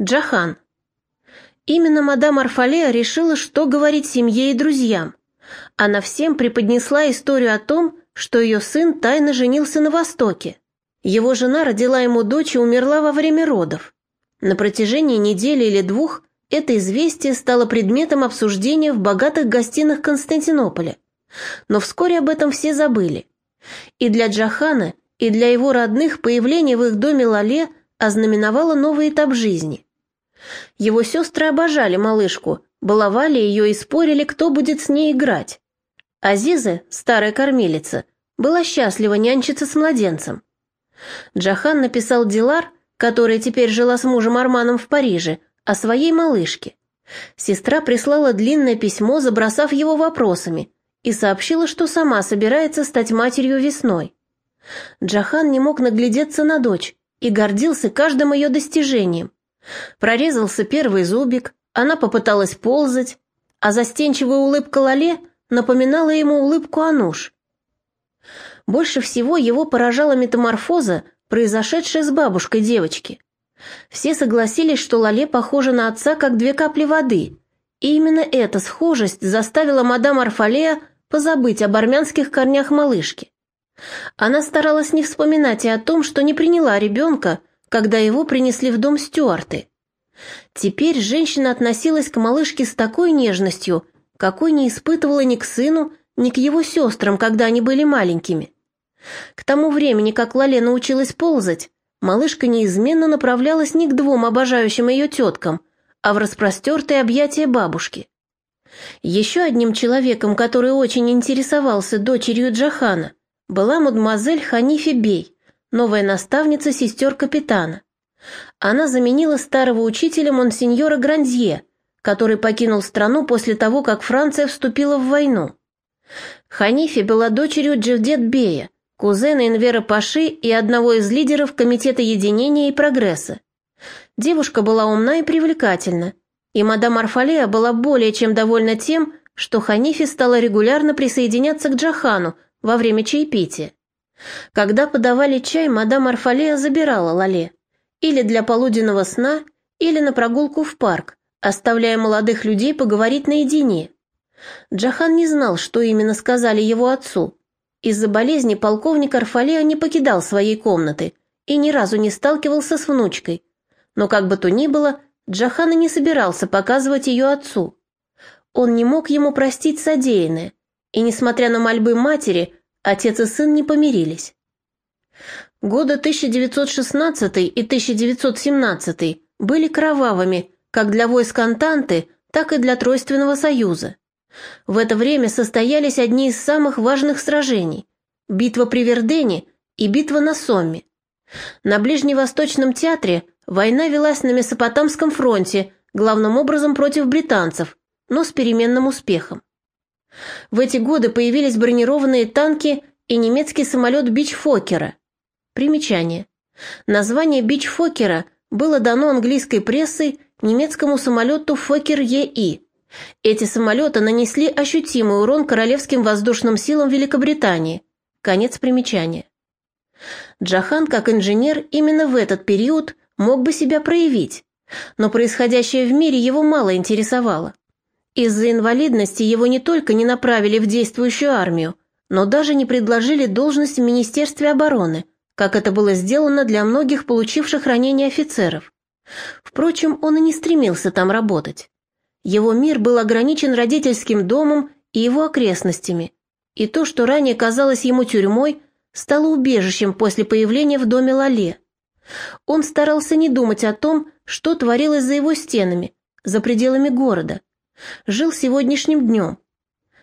Джахан. Именно мадам Арфалея решила, что говорить семье и друзьям. Она всем преподнесла историю о том, что ее сын тайно женился на Востоке. Его жена родила ему дочь и умерла во время родов. На протяжении недели или двух это известие стало предметом обсуждения в богатых гостиных Константинополя. Но вскоре об этом все забыли. И для Джахана, и для его родных появление в их доме Лале ознаменовало новый этап жизни. Его сестры обожали малышку, баловали ее и спорили, кто будет с ней играть. Азиза, старая кормилица, была счастлива нянчиться с младенцем. Джахан написал Дилар, которая теперь жила с мужем Арманом в Париже, о своей малышке. Сестра прислала длинное письмо, забросав его вопросами, и сообщила, что сама собирается стать матерью весной. Джахан не мог наглядеться на дочь и гордился каждым ее достижением. Прорезался первый зубик, она попыталась ползать, а застенчивая улыбка Лале напоминала ему улыбку Ануш. Больше всего его поражала метаморфоза, произошедшая с бабушкой девочки. Все согласились, что Лале похожа на отца, как две капли воды, и именно эта схожесть заставила мадам Арфалея позабыть об армянских корнях малышки. Она старалась не вспоминать и о том, что не приняла ребенка, когда его принесли в дом Стюарты. Теперь женщина относилась к малышке с такой нежностью, какой не испытывала ни к сыну, ни к его сестрам, когда они были маленькими. К тому времени, как Лале научилась ползать, малышка неизменно направлялась не к двум обожающим ее теткам, а в распростертые объятия бабушки. Еще одним человеком, который очень интересовался дочерью Джахана, была мадемуазель Ханифи Бей, новая наставница сестер капитана. Она заменила старого учителя монсеньора Грандье, который покинул страну после того, как Франция вступила в войну. Ханифи была дочерью Джевдет Бея, кузена Инвера Паши и одного из лидеров Комитета единения и прогресса. Девушка была умна и привлекательна, и мадам Арфалея была более чем довольна тем, что Ханифи стала регулярно присоединяться к Джахану во время чаепития. Когда подавали чай, мадам Арфалея забирала Лале или для полуденного сна, или на прогулку в парк, оставляя молодых людей поговорить наедине. Джахан не знал, что именно сказали его отцу. Из-за болезни полковник Арфалея не покидал своей комнаты и ни разу не сталкивался с внучкой. Но как бы то ни было, Джахана не собирался показывать ее отцу. Он не мог ему простить содеянное, и, несмотря на мольбы матери, отец и сын не помирились. Годы 1916 и 1917 были кровавыми как для войск Антанты, так и для Тройственного Союза. В это время состоялись одни из самых важных сражений – битва при Вердене и битва на Сомме. На Ближневосточном театре война велась на Месопотамском фронте, главным образом против британцев, но с переменным успехом. В эти годы появились бронированные танки и немецкий самолет Бичфокера. Примечание. Название Бичфокера было дано английской прессой немецкому самолету Фокер ЕИ. Эти самолеты нанесли ощутимый урон королевским воздушным силам Великобритании. Конец примечания. Джахан, как инженер, именно в этот период мог бы себя проявить, но происходящее в мире его мало интересовало. Из-за инвалидности его не только не направили в действующую армию, но даже не предложили должность в Министерстве обороны, как это было сделано для многих получивших ранения офицеров. Впрочем, он и не стремился там работать. Его мир был ограничен родительским домом и его окрестностями, и то, что ранее казалось ему тюрьмой, стало убежищем после появления в доме Лале. Он старался не думать о том, что творилось за его стенами, за пределами города, Жил сегодняшним днем.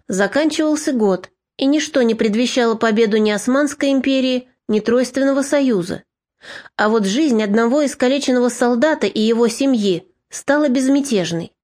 Заканчивался год, и ничто не предвещало победу ни Османской империи, ни Тройственного союза. А вот жизнь одного искалеченного солдата и его семьи стала безмятежной.